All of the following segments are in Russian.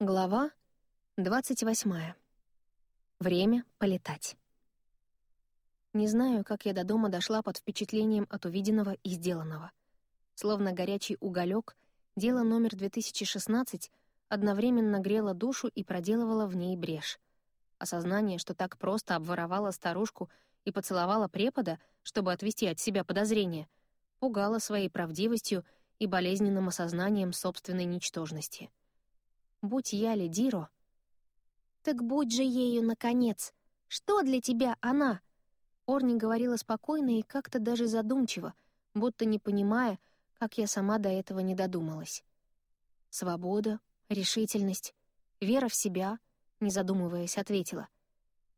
Глава 28. Время полетать. Не знаю, как я до дома дошла под впечатлением от увиденного и сделанного. Словно горячий уголек, дело номер 2016 одновременно грело душу и проделывало в ней брешь. Осознание, что так просто обворовала старушку и поцеловала препода, чтобы отвести от себя подозрения, пугало своей правдивостью и болезненным осознанием собственной ничтожности — Будь я Лидиро... «Так будь же ею, наконец! Что для тебя она?» Орни говорила спокойно и как-то даже задумчиво, будто не понимая, как я сама до этого не додумалась. «Свобода, решительность, вера в себя», — не задумываясь, ответила.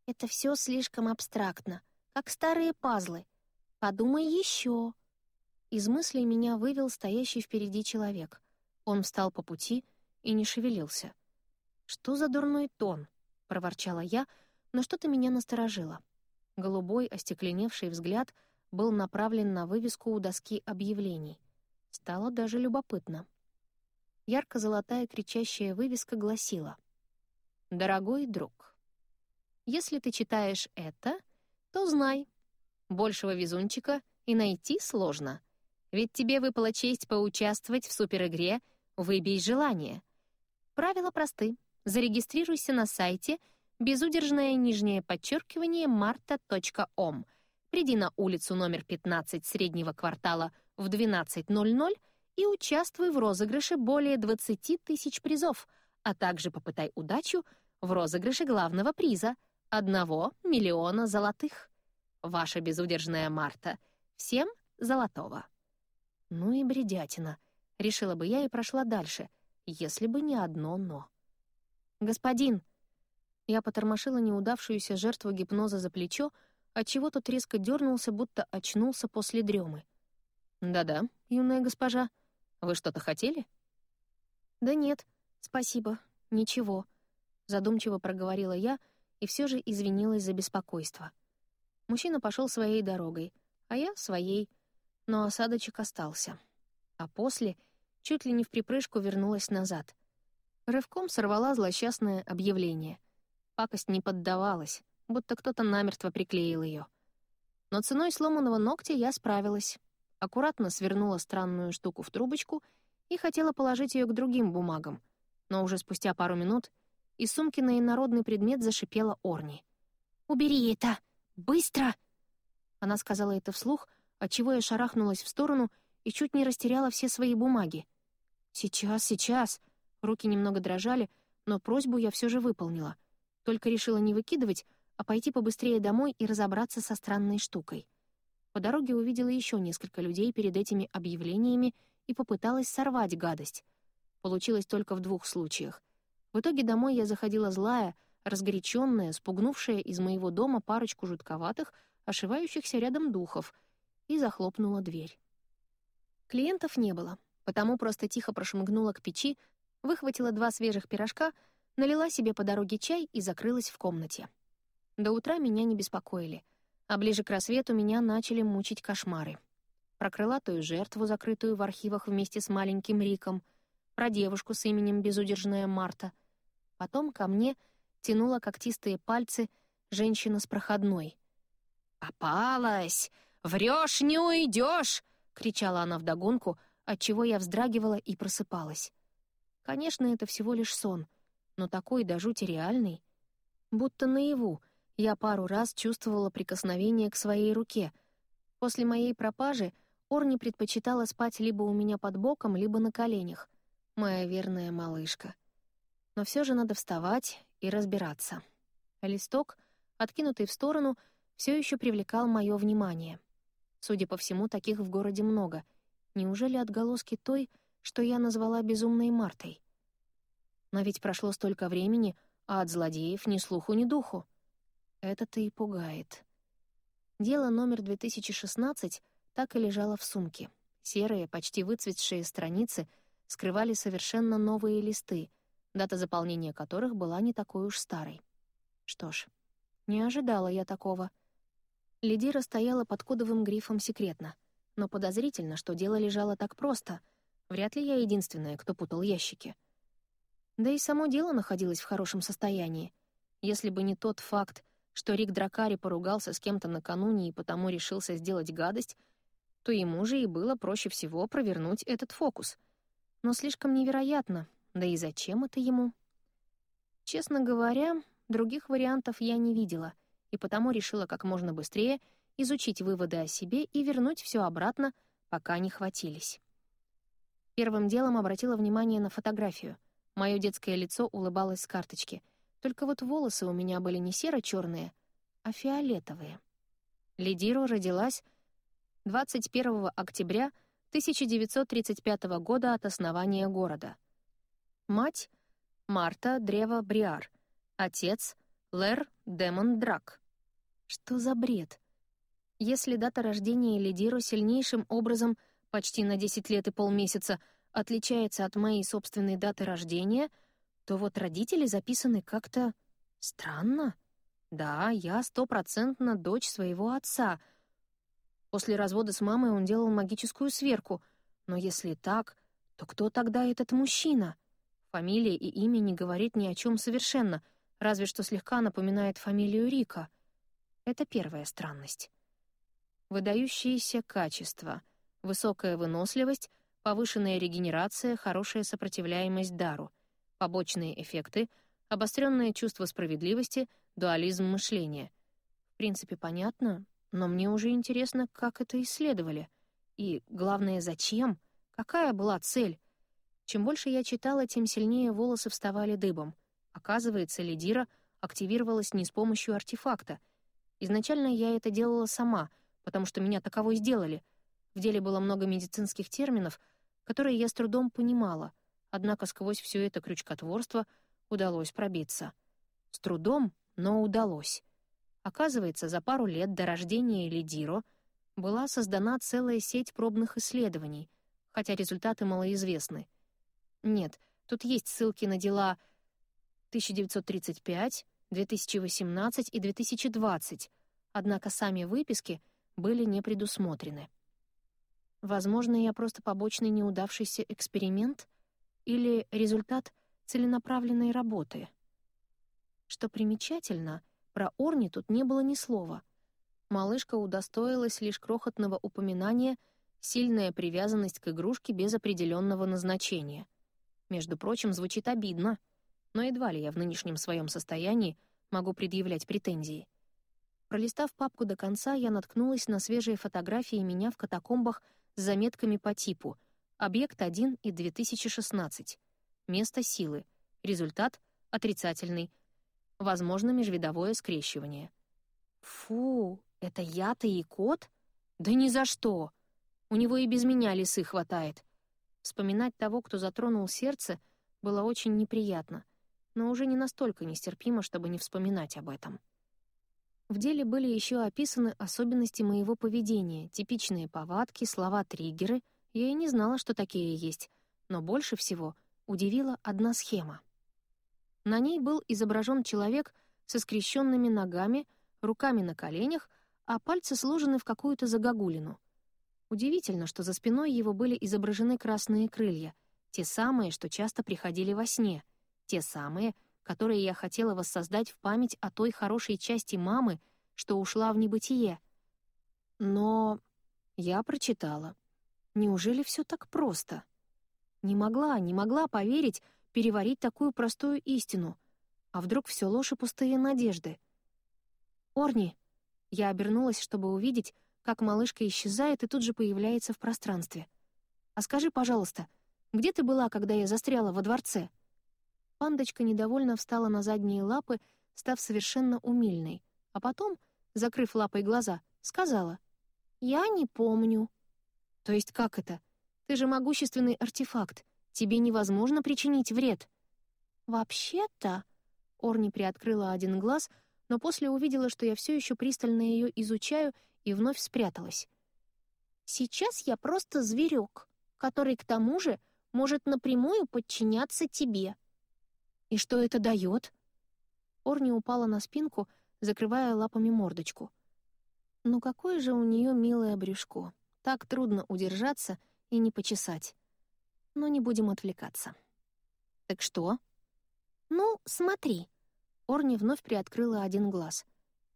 «Это все слишком абстрактно, как старые пазлы. Подумай еще». Из мыслей меня вывел стоящий впереди человек. Он встал по пути — и не шевелился. «Что за дурной тон?» — проворчала я, но что-то меня насторожило. Голубой, остекленевший взгляд был направлен на вывеску у доски объявлений. Стало даже любопытно. Ярко-золотая кричащая вывеска гласила «Дорогой друг, если ты читаешь это, то знай, большего везунчика и найти сложно, ведь тебе выпала честь поучаствовать в суперигре «Выбей желание», Правила просты. Зарегистрируйся на сайте безудержное нижнее подчеркивание marta.om. Приди на улицу номер 15 среднего квартала в 12.00 и участвуй в розыгрыше более 20 тысяч призов, а также попытай удачу в розыгрыше главного приза — одного миллиона золотых. Ваша безудержная Марта. Всем золотого. Ну и бредятина. Решила бы я и прошла дальше — если бы не одно «но». «Господин!» Я потормошила неудавшуюся жертву гипноза за плечо, отчего тот резко дернулся, будто очнулся после дремы. «Да-да, юная госпожа. Вы что-то хотели?» «Да нет, спасибо, ничего», — задумчиво проговорила я и все же извинилась за беспокойство. Мужчина пошел своей дорогой, а я — своей, но осадочек остался. А после — чуть ли не в припрыжку вернулась назад. Рывком сорвала злосчастное объявление. Пакость не поддавалась, будто кто-то намертво приклеил ее. Но ценой сломанного ногтя я справилась. Аккуратно свернула странную штуку в трубочку и хотела положить ее к другим бумагам, но уже спустя пару минут из сумки на инородный предмет зашипела Орни. «Убери это! Быстро!» Она сказала это вслух, отчего я шарахнулась в сторону и чуть не растеряла все свои бумаги. «Сейчас, сейчас!» Руки немного дрожали, но просьбу я все же выполнила. Только решила не выкидывать, а пойти побыстрее домой и разобраться со странной штукой. По дороге увидела еще несколько людей перед этими объявлениями и попыталась сорвать гадость. Получилось только в двух случаях. В итоге домой я заходила злая, разгоряченная, спугнувшая из моего дома парочку жутковатых, ошивающихся рядом духов, и захлопнула дверь. Клиентов не было, потому просто тихо прошмыгнула к печи, выхватила два свежих пирожка, налила себе по дороге чай и закрылась в комнате. До утра меня не беспокоили, а ближе к рассвету меня начали мучить кошмары. Про крылатую жертву, закрытую в архивах вместе с маленьким Риком, про девушку с именем Безудержная Марта. Потом ко мне тянула когтистые пальцы женщина с проходной. «Попалась! Врешь, не уйдешь!» — кричала она вдогонку, отчего я вздрагивала и просыпалась. Конечно, это всего лишь сон, но такой до жути реальный. Будто наяву я пару раз чувствовала прикосновение к своей руке. После моей пропажи Орни предпочитала спать либо у меня под боком, либо на коленях. Моя верная малышка. Но все же надо вставать и разбираться. листок, откинутый в сторону, все еще привлекал мое внимание — Судя по всему, таких в городе много. Неужели отголоски той, что я назвала безумной Мартой? Но ведь прошло столько времени, а от злодеев ни слуху, ни духу. Это-то и пугает. Дело номер 2016 так и лежало в сумке. Серые, почти выцветшие страницы скрывали совершенно новые листы, дата заполнения которых была не такой уж старой. Что ж, не ожидала я такого — Лидира стояла под кодовым грифом «секретно», но подозрительно, что дело лежало так просто. Вряд ли я единственная, кто путал ящики. Да и само дело находилось в хорошем состоянии. Если бы не тот факт, что Рик Дракари поругался с кем-то накануне и потому решился сделать гадость, то ему же и было проще всего провернуть этот фокус. Но слишком невероятно, да и зачем это ему? Честно говоря, других вариантов я не видела, и потому решила как можно быстрее изучить выводы о себе и вернуть все обратно, пока не хватились. Первым делом обратила внимание на фотографию. Мое детское лицо улыбалось с карточки. Только вот волосы у меня были не серо черные а фиолетовые. Лидиру родилась 21 октября 1935 года от основания города. Мать — Марта Древо Бриар, отец — Лэр Демон Драк. Что за бред? Если дата рождения Лидиру сильнейшим образом, почти на 10 лет и полмесяца, отличается от моей собственной даты рождения, то вот родители записаны как-то странно. Да, я стопроцентно дочь своего отца. После развода с мамой он делал магическую сверку. Но если так, то кто тогда этот мужчина? Фамилия и имя не говорит ни о чем совершенно, разве что слегка напоминает фамилию Рика. Это первая странность. Выдающиеся качества, высокая выносливость, повышенная регенерация, хорошая сопротивляемость дару, побочные эффекты, обостренное чувство справедливости — дуализм мышления. В принципе, понятно, но мне уже интересно, как это исследовали. И, главное, зачем? Какая была цель? Чем больше я читала, тем сильнее волосы вставали дыбом. Оказывается, лидира активировалась не с помощью артефакта. Изначально я это делала сама, потому что меня таковой сделали. В деле было много медицинских терминов, которые я с трудом понимала, однако сквозь все это крючкотворство удалось пробиться. С трудом, но удалось. Оказывается, за пару лет до рождения Лидиро была создана целая сеть пробных исследований, хотя результаты малоизвестны. Нет, тут есть ссылки на дела 1935, 2018 и 2020, однако сами выписки были не предусмотрены. Возможно, я просто побочный неудавшийся эксперимент или результат целенаправленной работы — что примечательно, про Орни тут не было ни слова. Малышка удостоилась лишь крохотного упоминания «сильная привязанность к игрушке без определенного назначения». Между прочим, звучит обидно, но едва ли я в нынешнем своем состоянии могу предъявлять претензии. Пролистав папку до конца, я наткнулась на свежие фотографии меня в катакомбах с заметками по типу «Объект 1 и 2016», «Место силы», «Результат» — отрицательный, возможно межвидовое скрещивание. Фу, это я-то и кот? Да ни за что! У него и без меня лисы хватает. Вспоминать того, кто затронул сердце, было очень неприятно, но уже не настолько нестерпимо, чтобы не вспоминать об этом. В деле были еще описаны особенности моего поведения, типичные повадки, слова-триггеры. Я и не знала, что такие есть, но больше всего удивила одна схема. На ней был изображен человек со скрещенными ногами, руками на коленях, а пальцы сложены в какую-то загогулину. Удивительно, что за спиной его были изображены красные крылья, те самые, что часто приходили во сне, те самые, которые я хотела воссоздать в память о той хорошей части мамы, что ушла в небытие. Но я прочитала. Неужели все так просто? Не могла, не могла поверить, переварить такую простую истину. А вдруг все ложь и пустые надежды? «Орни!» Я обернулась, чтобы увидеть, как малышка исчезает и тут же появляется в пространстве. «А скажи, пожалуйста, где ты была, когда я застряла во дворце?» Пандочка недовольно встала на задние лапы, став совершенно умильной, а потом, закрыв лапой глаза, сказала «Я не помню». «То есть как это? Ты же могущественный артефакт. Тебе невозможно причинить вред». «Вообще-то...» Орни приоткрыла один глаз, но после увидела, что я все еще пристально ее изучаю, и вновь спряталась. «Сейчас я просто зверек, который, к тому же, может напрямую подчиняться тебе». «И что это дает?» Орни упала на спинку, закрывая лапами мордочку. «Ну какое же у нее милое брюшко. Так трудно удержаться и не почесать но не будем отвлекаться. «Так что?» «Ну, смотри». Орни вновь приоткрыла один глаз.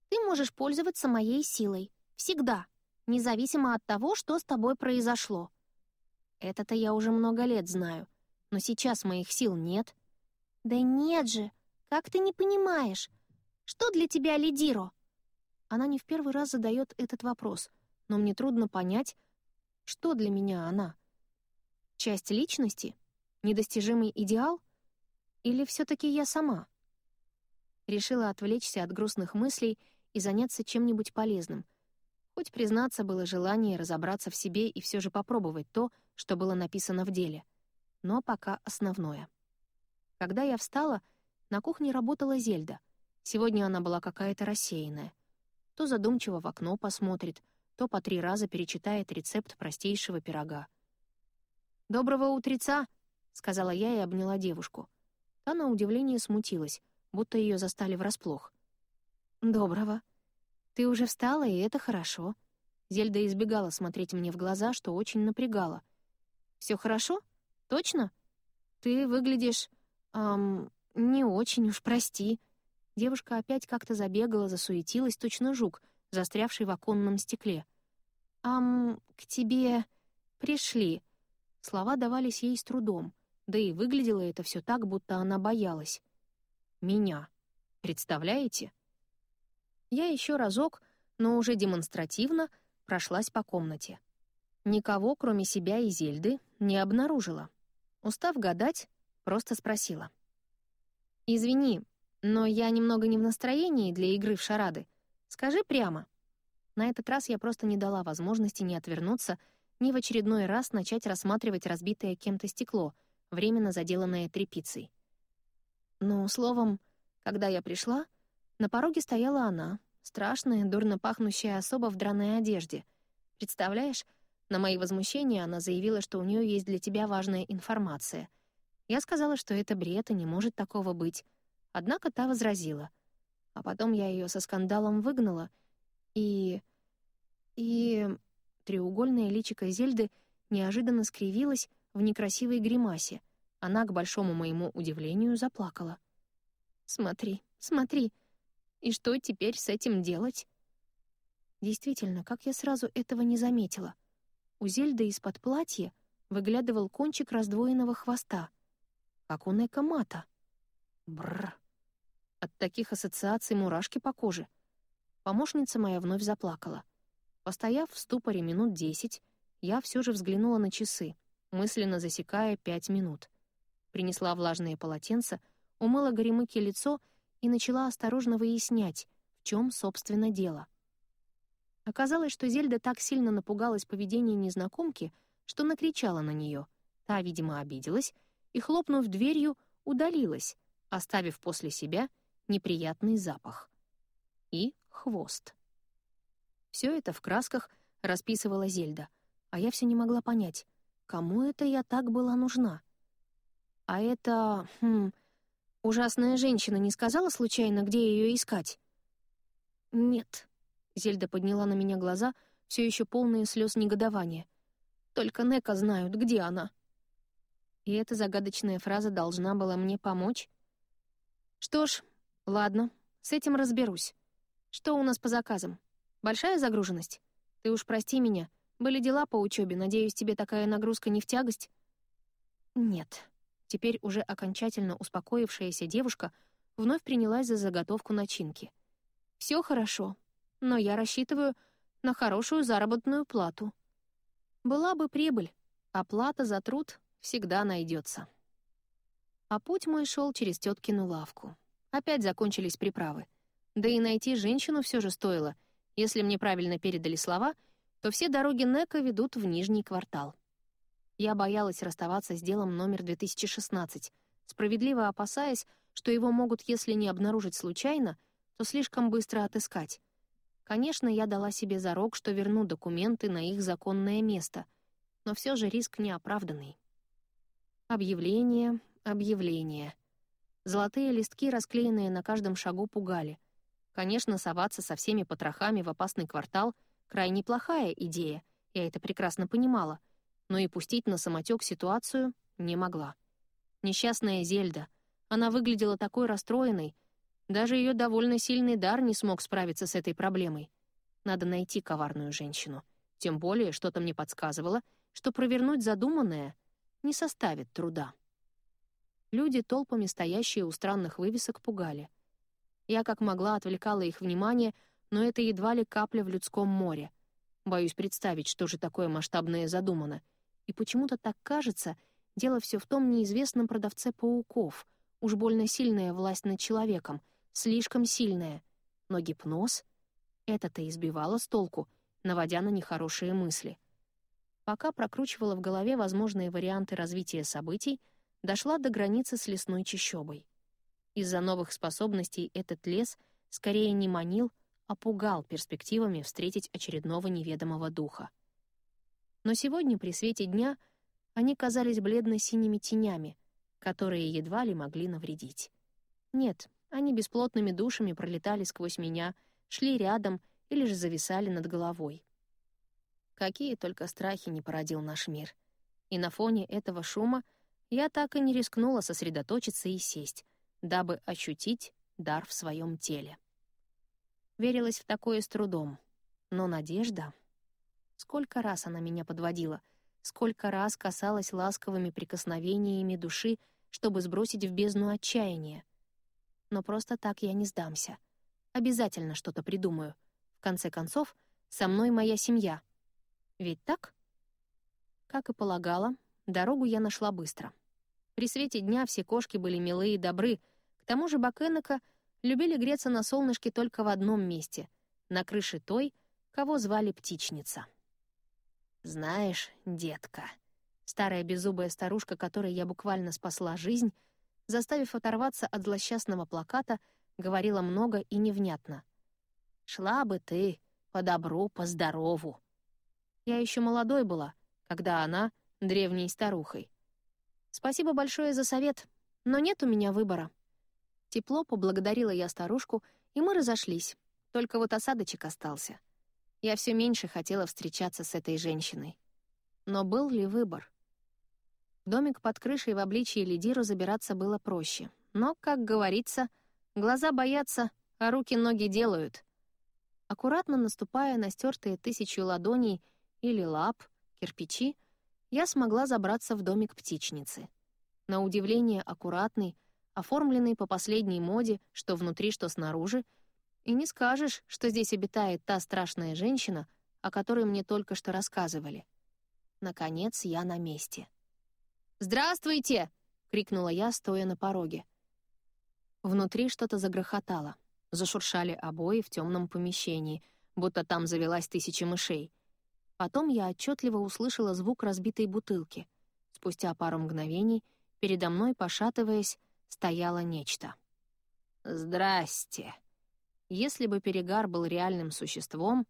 «Ты можешь пользоваться моей силой. Всегда. Независимо от того, что с тобой произошло. Это-то я уже много лет знаю. Но сейчас моих сил нет». «Да нет же! Как ты не понимаешь? Что для тебя Лидиро?» Она не в первый раз задает этот вопрос, но мне трудно понять, что для меня она. Часть личности? Недостижимый идеал? Или все таки я сама? Решила отвлечься от грустных мыслей и заняться чем-нибудь полезным. Хоть, признаться, было желание разобраться в себе и все же попробовать то, что было написано в деле. Но пока основное. Когда я встала, на кухне работала Зельда. Сегодня она была какая-то рассеянная. То задумчиво в окно посмотрит, то по три раза перечитает рецепт простейшего пирога. «Доброго утреца!» — сказала я и обняла девушку. Та на удивление смутилась, будто ее застали врасплох. «Доброго. Ты уже встала, и это хорошо». Зельда избегала смотреть мне в глаза, что очень напрягало. Все хорошо? Точно? Ты выглядишь... Эм, не очень уж, прости». Девушка опять как-то забегала, засуетилась, точно жук, застрявший в оконном стекле. «Ам, к тебе пришли», Слова давались ей с трудом, да и выглядело это все так, будто она боялась. «Меня. Представляете?» Я еще разок, но уже демонстративно, прошлась по комнате. Никого, кроме себя и Зельды, не обнаружила. Устав гадать, просто спросила. «Извини, но я немного не в настроении для игры в шарады. Скажи прямо». На этот раз я просто не дала возможности не отвернуться ни в очередной раз начать рассматривать разбитое кем-то стекло, временно заделанное тряпицей. Ну, словом, когда я пришла, на пороге стояла она, страшная, дурно пахнущая особа в драной одежде. Представляешь, на мои возмущения она заявила, что у нее есть для тебя важная информация. Я сказала, что это бред и не может такого быть. Однако та возразила. А потом я ее со скандалом выгнала, и... и... Треугольное личико Зельды неожиданно скривилось в некрасивой гримасе. Она, к большому моему удивлению, заплакала. «Смотри, смотри. И что теперь с этим делать?» Действительно, как я сразу этого не заметила. У Зельды из-под платья выглядывал кончик раздвоенного хвоста, как у Нека Мата. Бррр. От таких ассоциаций мурашки по коже. Помощница моя вновь заплакала — Постояв в ступоре минут десять, я все же взглянула на часы, мысленно засекая пять минут. Принесла влажные полотенца, умыла горемыки лицо и начала осторожно выяснять, в чем, собственно, дело. Оказалось, что Зельда так сильно напугалась поведения незнакомки, что накричала на нее. Та, видимо, обиделась и, хлопнув дверью, удалилась, оставив после себя неприятный запах. И хвост. Все это в красках расписывала Зельда, а я все не могла понять, кому это я так была нужна. А это... Хм, ужасная женщина не сказала случайно, где ее искать? «Нет», — Зельда подняла на меня глаза, все еще полные слез негодования. «Только Нека знают, где она». И эта загадочная фраза должна была мне помочь? Что ж, ладно, с этим разберусь. Что у нас по заказам? Большая загруженность? Ты уж прости меня. Были дела по учебе, надеюсь, тебе такая нагрузка не в тягость?» «Нет». Теперь уже окончательно успокоившаяся девушка вновь принялась за заготовку начинки. «Все хорошо, но я рассчитываю на хорошую заработную плату. Была бы прибыль, а плата за труд всегда найдется. А путь мой шел через теткину лавку. Опять закончились приправы. Да и найти женщину все же стоило, если мне правильно передали слова, то все дороги Нека ведут в нижний квартал. Я боялась расставаться с делом номер 2016, справедливо опасаясь, что его могут, если не обнаружить случайно, то слишком быстро отыскать. Конечно, я дала себе зарок, что верну документы на их законное место, но все же риск неоправданный. Объявление, объявление. Золотые листки, расклеенные на каждом шагу, пугали. Конечно, соваться со всеми потрохами в опасный квартал — крайне плохая идея, я это прекрасно понимала, но и пустить на самотек ситуацию не могла. Несчастная Зельда. Она выглядела такой расстроенной. Даже ее довольно сильный дар не смог справиться с этой проблемой. Надо найти коварную женщину. Тем более, что-то мне подсказывало, что провернуть задуманное не составит труда. Люди, толпами стоящие у странных вывесок, пугали. Я как могла отвлекала их внимание, но это едва ли капля в людском море. Боюсь представить, что же такое масштабное задумано. И почему-то так кажется, дело все в том неизвестном продавце пауков. Уж больно сильная власть над человеком, слишком сильная. Но гипноз — это-то избивало с толку, наводя на нехорошие мысли. Пока прокручивала в голове возможные варианты развития событий, дошла до границы с лесной чащобой. Из-за новых способностей этот лес скорее не манил, а пугал перспективами встретить очередного неведомого духа. Но сегодня при свете дня они казались бледно-синими тенями, которые едва ли могли навредить. Нет, они бесплотными душами пролетали сквозь меня, шли рядом или же зависали над головой. Какие только страхи не породил наш мир. И на фоне этого шума я так и не рискнула сосредоточиться и сесть, дабы ощутить дар в своем теле. Верилась в такое с трудом. Но надежда... Сколько раз она меня подводила, сколько раз касалась ласковыми прикосновениями души, чтобы сбросить в бездну отчаяния. Но просто так я не сдамся. Обязательно что-то придумаю. В конце концов, со мной моя семья. Ведь так? Как и полагала, дорогу я нашла быстро. При свете дня все кошки были милые и добры, к тому же Бакенека любили греться на солнышке только в одном месте — на крыше той, кого звали Птичница. «Знаешь, детка», старая беззубая старушка, которой я буквально спасла жизнь, заставив оторваться от злосчастного плаката, говорила много и невнятно. «Шла бы ты по добру, по здорову». Я еще молодой была, когда она — древней старухой. Спасибо большое за совет, но нет у меня выбора. Тепло поблагодарила я старушку, и мы разошлись. Только вот осадочек остался. Я все меньше хотела встречаться с этой женщиной. Но был ли выбор? В домик под крышей в обличье лидиру забираться было проще. Но, как говорится, глаза боятся, а руки-ноги делают. Аккуратно наступая на стертые тысячу ладоней или лап, кирпичи, я смогла забраться в домик птичницы. На удивление аккуратный, оформленный по последней моде, что внутри, что снаружи, и не скажешь, что здесь обитает та страшная женщина, о которой мне только что рассказывали. Наконец я на месте. «Здравствуйте!» — крикнула я, стоя на пороге. Внутри что-то загрохотало. Зашуршали обои в темном помещении, будто там завелась тысяча мышей. Потом я отчетливо услышала звук разбитой бутылки. Спустя пару мгновений передо мной, пошатываясь, стояло нечто. «Здрасте!» Если бы перегар был реальным существом,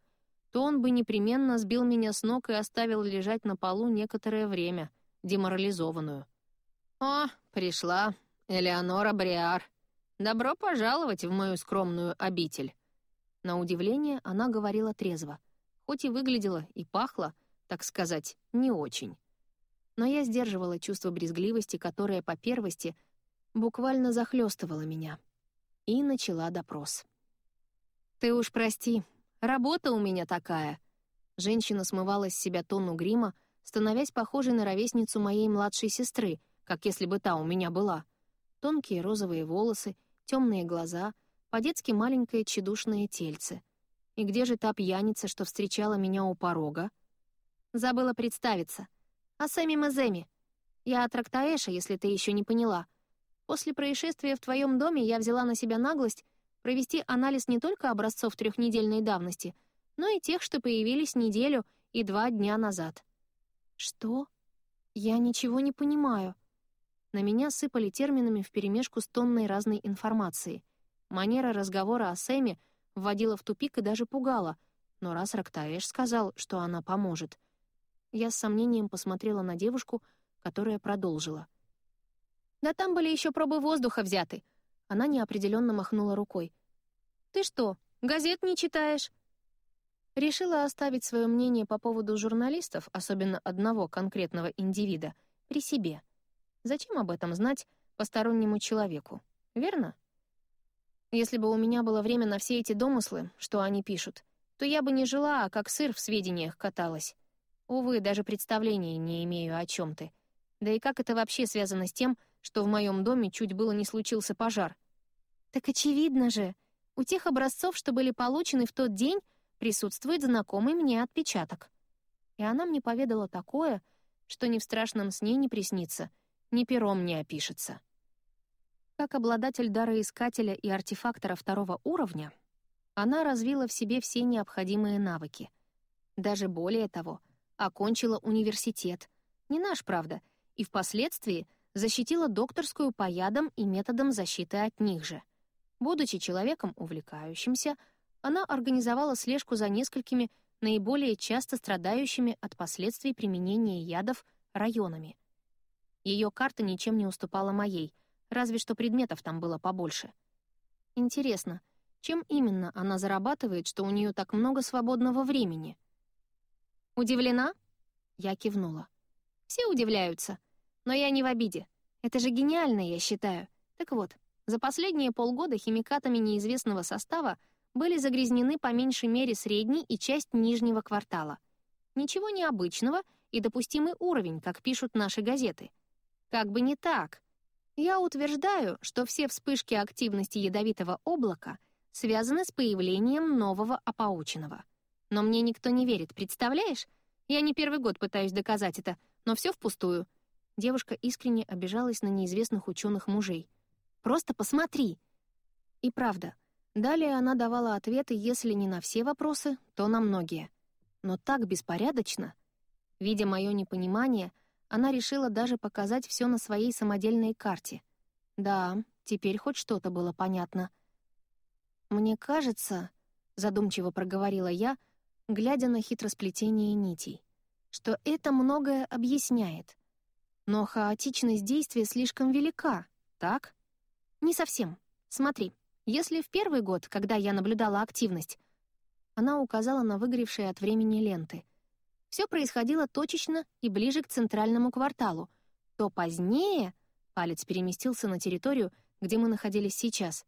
то он бы непременно сбил меня с ног и оставил лежать на полу некоторое время, деморализованную. «О, пришла Элеонора Бриар. Добро пожаловать в мою скромную обитель». На удивление она говорила трезво, хоть и выглядела и пахла, так сказать, не очень. Но я сдерживала чувство брезгливости, которое по первости буквально захлестывало меня. И начала допрос. «Ты уж прости, работа у меня такая». Женщина смывала с себя тонну грима, становясь похожей на ровесницу моей младшей сестры, как если бы та у меня была. Тонкие розовые волосы, темные глаза, по-детски маленькое тщедушное тельце. И где же та пьяница, что встречала меня у порога? Забыла представиться. А Сэмми Маземи. Я от Рактаэша, если ты еще не поняла. После происшествия в твоем доме я взяла на себя наглость провести анализ не только образцов трехнедельной давности, но и тех, что появились неделю и два дня назад. Что? Я ничего не понимаю. На меня сыпали терминами вперемешку с тонной разной информации. Манера разговора о Сэме вводила в тупик и даже пугала, но раз Рактаэш сказал, что она поможет. Я с сомнением посмотрела на девушку, которая продолжила. «Да там были еще пробы воздуха взяты», она неопределенно махнула рукой. «Ты что, газет не читаешь?» Решила оставить свое мнение по поводу журналистов, особенно одного конкретного индивида, при себе. Зачем об этом знать постороннему человеку, верно? Если бы у меня было время на все эти домыслы, что они пишут, то я бы не жила, а как сыр в сведениях каталась. Увы, даже представления не имею о чем ты. Да и как это вообще связано с тем, что в моем доме чуть было не случился пожар? Так очевидно же. У тех образцов, что были получены в тот день, присутствует знакомый мне отпечаток. И она мне поведала такое, что ни в страшном сне не приснится, ни пером не опишется. Как обладатель дара искателя и артефактора второго уровня, она развила в себе все необходимые навыки. Даже более того, окончила университет, не наш, правда, и впоследствии защитила докторскую по ядам и методам защиты от них же. Будучи человеком увлекающимся, она организовала слежку за несколькими наиболее часто страдающими от последствий применения ядов районами. Ее карта ничем не уступала моей, разве что предметов там было побольше. Интересно, чем именно она зарабатывает, что у нее так много свободного времени? «Удивлена?» Я кивнула. «Все удивляются. Но я не в обиде. Это же гениально, я считаю. Так вот, за последние полгода химикатами неизвестного состава были загрязнены по меньшей мере средний и часть нижнего квартала. Ничего необычного и допустимый уровень, как пишут наши газеты. Как бы не так. Я утверждаю, что все вспышки активности ядовитого облака связаны с появлением нового опаученного. Но мне никто не верит, представляешь? Я не первый год пытаюсь доказать это, но все впустую. Девушка искренне обижалась на неизвестных ученых мужей. «Просто посмотри!» И правда, далее она давала ответы, если не на все вопросы, то на многие. Но так беспорядочно. Видя мое непонимание, она решила даже показать все на своей самодельной карте. Да, теперь хоть что-то было понятно. «Мне кажется», — задумчиво проговорила я, глядя на хитросплетение нитей, что это многое объясняет — но хаотичность действия слишком велика, так? Не совсем. Смотри, если в первый год, когда я наблюдала активность, она указала на выгоревшие от времени ленты, все происходило точечно и ближе к центральному кварталу, то позднее палец переместился на территорию, где мы находились сейчас.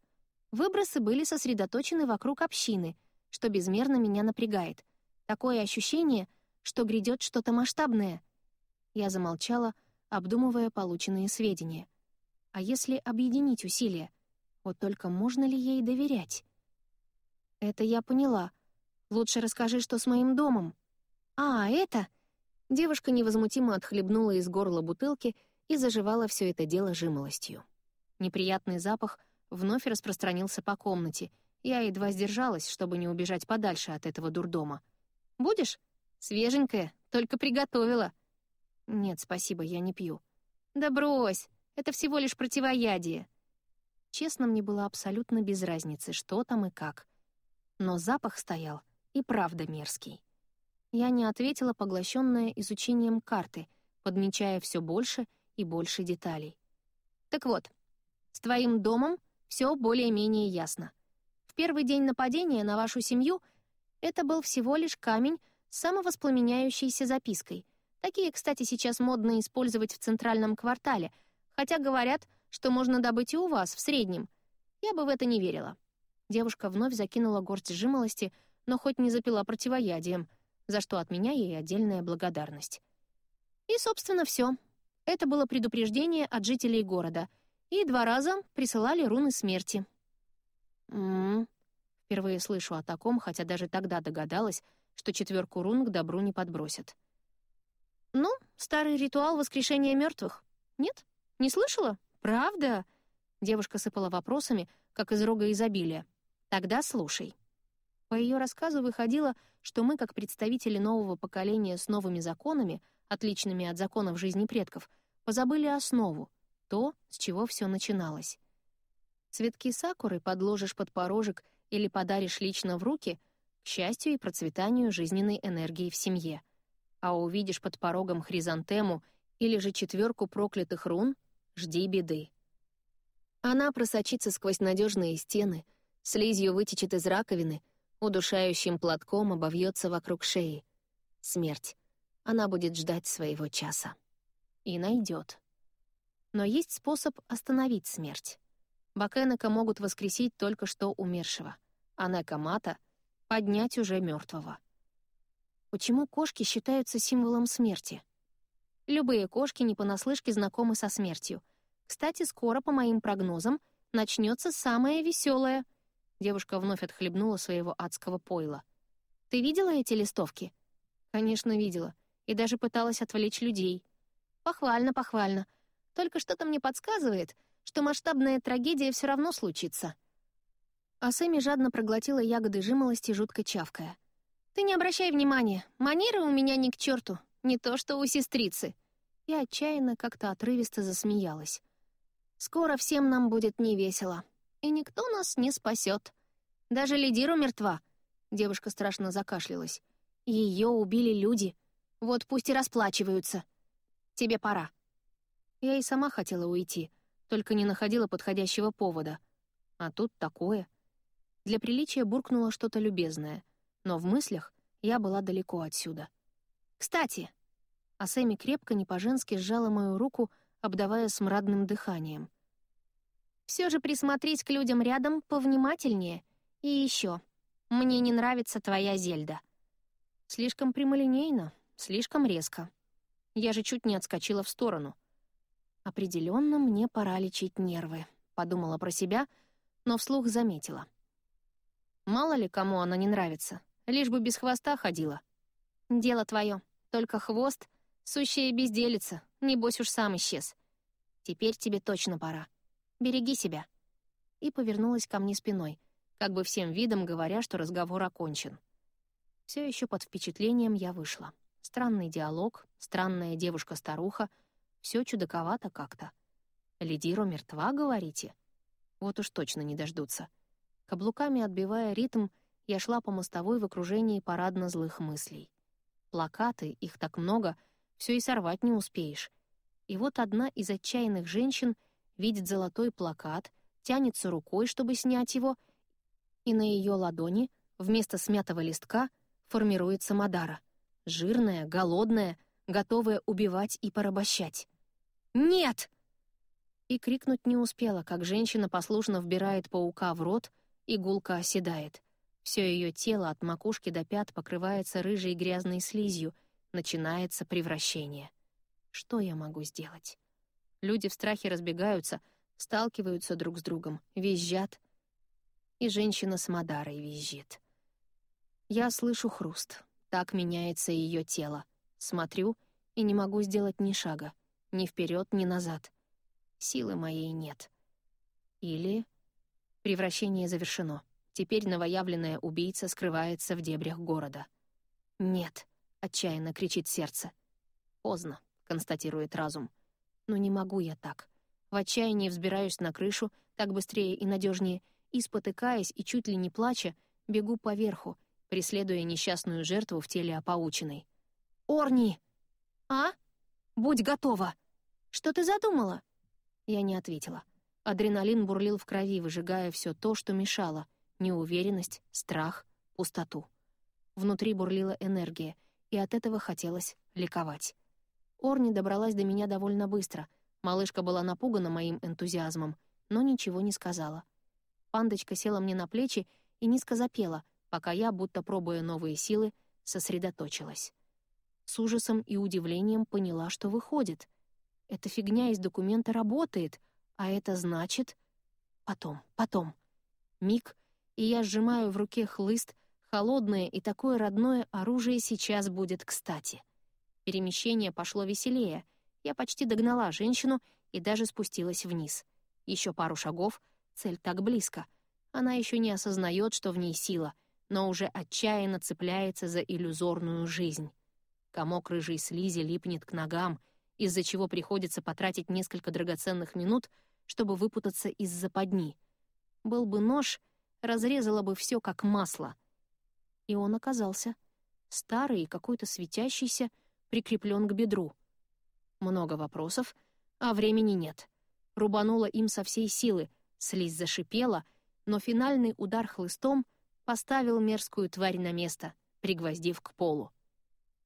Выбросы были сосредоточены вокруг общины, что безмерно меня напрягает. Такое ощущение, что грядет что-то масштабное. Я замолчала, обдумывая полученные сведения. А если объединить усилия? Вот только можно ли ей доверять? Это я поняла. Лучше расскажи, что с моим домом. А, это... Девушка невозмутимо отхлебнула из горла бутылки и заживала все это дело жимолостью. Неприятный запах вновь распространился по комнате. Я едва сдержалась, чтобы не убежать подальше от этого дурдома. «Будешь? Свеженькая, только приготовила», «Нет, спасибо, я не пью». «Да брось, это всего лишь противоядие». Честно, мне было абсолютно без разницы, что там и как. Но запах стоял и правда мерзкий. Я не ответила, поглощенная изучением карты, подмечая все больше и больше деталей. «Так вот, с твоим домом все более-менее ясно. В первый день нападения на вашу семью это был всего лишь камень с самовоспламеняющейся запиской — Такие, кстати, сейчас модно использовать в центральном квартале, хотя говорят, что можно добыть и у вас, в среднем. Я бы в это не верила. Девушка вновь закинула горсть жимолости, но хоть не запила противоядием, за что от меня ей отдельная благодарность. И, собственно, все. Это было предупреждение от жителей города, и два раза присылали руны смерти. М-м. Впервые слышу о таком, хотя даже тогда догадалась, что четверку рун к добру не подбросят. «Ну, старый ритуал воскрешения мертвых. Нет? Не слышала? Правда?» Девушка сыпала вопросами, как из рога изобилия. «Тогда слушай». По ее рассказу выходило, что мы, как представители нового поколения с новыми законами, отличными от законов жизни предков, позабыли основу, то, с чего все начиналось. Цветки сакуры подложишь под порожек или подаришь лично в руки к счастью и процветанию жизненной энергии в семье — а увидишь под порогом хризантему или же четверку проклятых рун, жди беды. Она просочится сквозь надежные стены, слизью вытечет из раковины, удушающим платком обовьется вокруг шеи. Смерть. Она будет ждать своего часа. И найдет. Но есть способ остановить смерть. Бакенека могут воскресить только что умершего, а Некомата — поднять уже мертвого. Почему кошки считаются символом смерти? Любые кошки не понаслышке знакомы со смертью. Кстати, скоро, по моим прогнозам, начнется самое веселое. Девушка вновь отхлебнула своего адского пойла. «Ты видела эти листовки?» «Конечно, видела. И даже пыталась отвлечь людей». «Похвально, похвально. Только что-то мне подсказывает, что масштабная трагедия все равно случится». А Сэмми жадно проглотила ягоды жимолости, жутко чавкая. «Ты не обращай внимания, манеры у меня ни к черту, не то что у сестрицы». И отчаянно как-то отрывисто засмеялась. «Скоро всем нам будет невесело, и никто нас не спасет. Даже лидиру мертва». Девушка страшно закашлялась. Ее убили люди. Вот пусть и расплачиваются. Тебе пора». Я и сама хотела уйти, только не находила подходящего повода. А тут такое. Для приличия буркнула что-то любезное, но в мыслях я была далеко отсюда. «Кстати!» А Сэмми крепко, не по-женски сжала мою руку, обдавая смрадным дыханием. Все же присмотреть к людям рядом повнимательнее. И еще, мне не нравится твоя Зельда». Слишком прямолинейно, слишком резко. Я же чуть не отскочила в сторону. Определенно мне пора лечить нервы, подумала про себя, но вслух заметила. Мало ли кому она не нравится, лишь бы без хвоста ходила. Дело твое, только хвост — сущая безделица, небось уж сам исчез. Теперь тебе точно пора. Береги себя. И повернулась ко мне спиной, как бы всем видом говоря, что разговор окончен. Все еще под впечатлением я вышла. Странный диалог, странная девушка-старуха. Все чудаковато как-то. Лидиру мертва, говорите? Вот уж точно не дождутся. Каблуками отбивая ритм, я шла по мостовой в окружении парадно злых мыслей. Плакаты, их так много, все и сорвать не успеешь. И вот одна из отчаянных женщин видит золотой плакат, тянется рукой, чтобы снять его, и на ее ладони вместо смятого листка формируется Мадара. Жирная, голодная, готовая убивать и порабощать. «Нет!» И крикнуть не успела, как женщина послушно вбирает паука в рот, и оседает. Все ее тело от макушки до пят покрывается рыжей грязной слизью, начинается превращение. Что я могу сделать? Люди в страхе разбегаются, сталкиваются друг с другом, визжат. И женщина с Мадарой визжит. Я слышу хруст. Так меняется ее тело. Смотрю и не могу сделать ни шага. Ни вперед, ни назад. Силы моей нет. Или... Превращение завершено. Теперь новоявленная убийца скрывается в дебрях города. «Нет», — отчаянно кричит сердце. «Поздно», — констатирует разум. «Но не могу я так. В отчаянии взбираюсь на крышу, так быстрее и надежнее, и, спотыкаясь и чуть ли не плача, бегу поверху, преследуя несчастную жертву в теле опаученной. «Орни!» «А? Будь готова!» «Что ты задумала?» Я не ответила. Адреналин бурлил в крови, выжигая все то, что мешало — неуверенность, страх, пустоту. Внутри бурлила энергия, и от этого хотелось ликовать. Орни добралась до меня довольно быстро. Малышка была напугана моим энтузиазмом, но ничего не сказала. Пандочка села мне на плечи и низко запела — пока я, будто пробуя новые силы, сосредоточилась. С ужасом и удивлением поняла, что выходит. Эта фигня из документа работает, а это значит... Потом, потом. Миг, и я сжимаю в руке хлыст, холодное и такое родное оружие сейчас будет кстати. Перемещение пошло веселее. Я почти догнала женщину и даже спустилась вниз. Еще пару шагов, цель так близко. Она еще не осознает, что в ней сила — но уже отчаянно цепляется за иллюзорную жизнь. Комок рыжей слизи липнет к ногам, из-за чего приходится потратить несколько драгоценных минут, чтобы выпутаться из западни. Был бы нож, разрезало бы все как масло. И он оказался. Старый и какой-то светящийся, прикреплен к бедру. Много вопросов, а времени нет. Рубанула им со всей силы, слизь зашипела, но финальный удар хлыстом — поставил мерзкую тварь на место, пригвоздив к полу.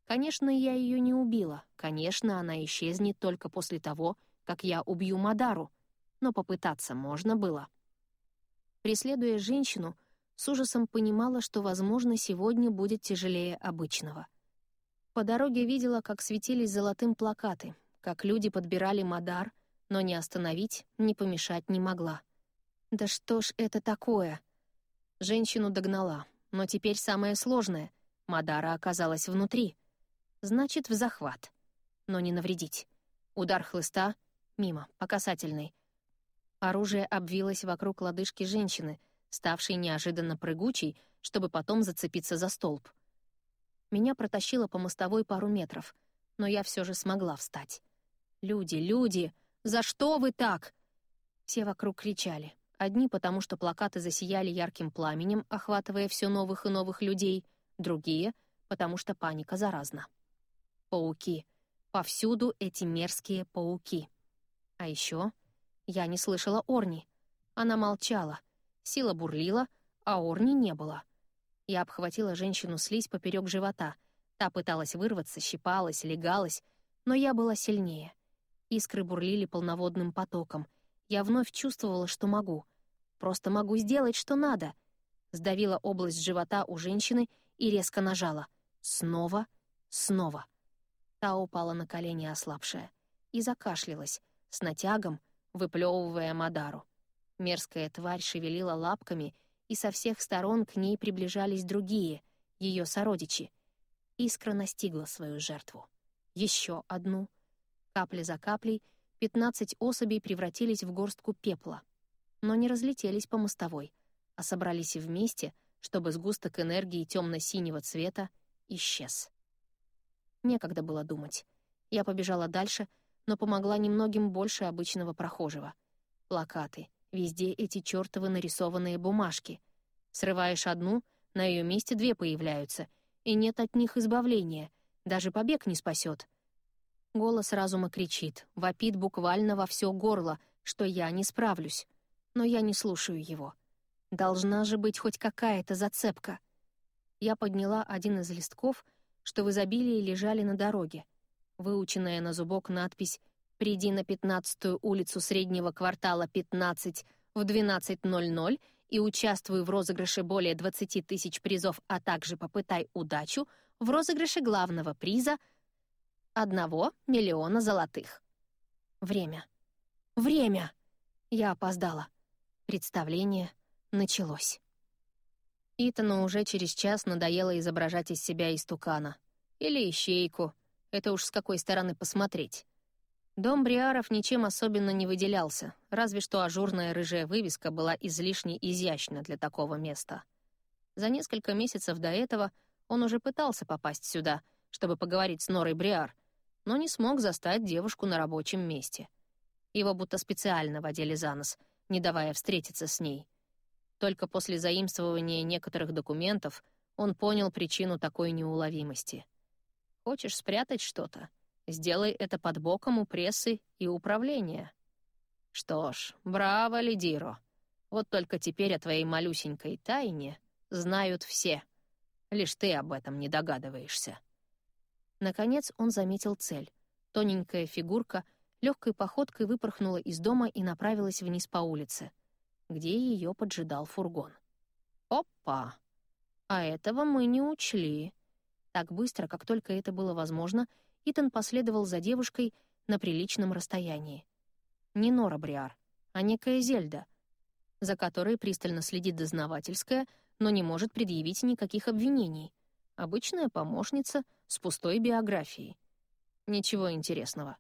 Конечно, я ее не убила. Конечно, она исчезнет только после того, как я убью Мадару, но попытаться можно было. Преследуя женщину, с ужасом понимала, что, возможно, сегодня будет тяжелее обычного. По дороге видела, как светились золотым плакаты, как люди подбирали Мадар, но не остановить, не помешать не могла. Да что ж это такое? Женщину догнала, но теперь самое сложное — Мадара оказалась внутри. Значит, в захват. Но не навредить. Удар хлыста — мимо, по касательной. Оружие обвилось вокруг лодыжки женщины, ставшей неожиданно прыгучей, чтобы потом зацепиться за столб. Меня протащило по мостовой пару метров, но я все же смогла встать. «Люди, люди! За что вы так?» Все вокруг кричали. Одни потому, что плакаты засияли ярким пламенем, охватывая все новых и новых людей, другие — потому что паника заразна. Пауки. Повсюду эти мерзкие пауки. А еще я не слышала Орни. Она молчала. Сила бурлила, а Орни не было. Я обхватила женщину слизь поперек живота. Та пыталась вырваться, щипалась, легалась, но я была сильнее. Искры бурлили полноводным потоком. Я вновь чувствовала, что могу. Просто могу сделать, что надо. Сдавила область живота у женщины и резко нажала. Снова, снова. Та упала на колени ослабшая и закашлялась, с натягом, выплевывая Мадару. Мерзкая тварь шевелила лапками, и со всех сторон к ней приближались другие, ее сородичи. Искра настигла свою жертву. Еще одну. Капля за каплей пятнадцать особей превратились в горстку пепла — но не разлетелись по мостовой, а собрались вместе, чтобы сгусток энергии темно-синего цвета исчез. Некогда было думать. Я побежала дальше, но помогла немногим больше обычного прохожего. Плакаты, везде эти чертовы нарисованные бумажки. Срываешь одну, на ее месте две появляются, и нет от них избавления, даже побег не спасет. Голос разума кричит, вопит буквально во все горло, что я не справлюсь но я не слушаю его. Должна же быть хоть какая-то зацепка. Я подняла один из листков, что в изобилии лежали на дороге. Выученная на зубок надпись «Приди на пятнадцатую улицу среднего квартала 15 в 12.00 и участвуй в розыгрыше более 20 тысяч призов, а также попытай удачу в розыгрыше главного приза одного миллиона золотых». Время. Время! Я опоздала. Представление началось. Итану уже через час надоело изображать из себя истукана. Или ищейку. Это уж с какой стороны посмотреть. Дом Бриаров ничем особенно не выделялся, разве что ажурная рыжая вывеска была излишне изящна для такого места. За несколько месяцев до этого он уже пытался попасть сюда, чтобы поговорить с Норой Бриар, но не смог застать девушку на рабочем месте. Его будто специально водили за нос — не давая встретиться с ней. Только после заимствования некоторых документов он понял причину такой неуловимости. Хочешь спрятать что-то? Сделай это под боком у прессы и управления. Что ж, браво, Лидиро. Вот только теперь о твоей малюсенькой тайне знают все. Лишь ты об этом не догадываешься. Наконец он заметил цель. Тоненькая фигурка — легкой походкой выпорхнула из дома и направилась вниз по улице, где ее поджидал фургон. «Опа! А этого мы не учли». Так быстро, как только это было возможно, Итан последовал за девушкой на приличном расстоянии. Не Нора Бриар, а некая Зельда, за которой пристально следит дознавательская, но не может предъявить никаких обвинений. Обычная помощница с пустой биографией. Ничего интересного.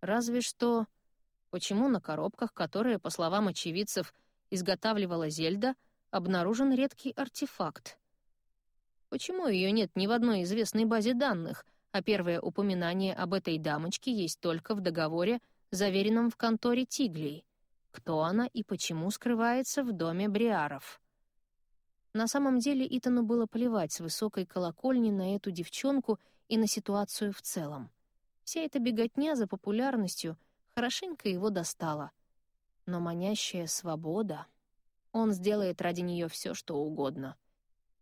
Разве что... Почему на коробках, которые, по словам очевидцев, изготавливала Зельда, обнаружен редкий артефакт? Почему ее нет ни в одной известной базе данных, а первое упоминание об этой дамочке есть только в договоре, заверенном в конторе Тиглей? Кто она и почему скрывается в доме Бриаров? На самом деле Итану было плевать с высокой колокольни на эту девчонку и на ситуацию в целом. Вся эта беготня за популярностью хорошенько его достала. Но манящая свобода... Он сделает ради нее все, что угодно.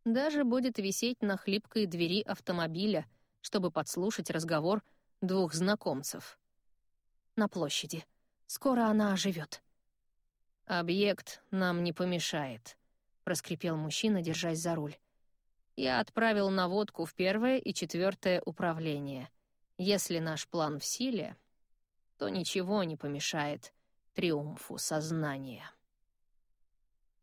Даже будет висеть на хлипкой двери автомобиля, чтобы подслушать разговор двух знакомцев. на площади. Скоро она оживет. «Объект нам не помешает», — проскрипел мужчина, держась за руль. «Я отправил наводку в первое и четвертое управление. Если наш план в силе, то ничего не помешает триумфу сознания».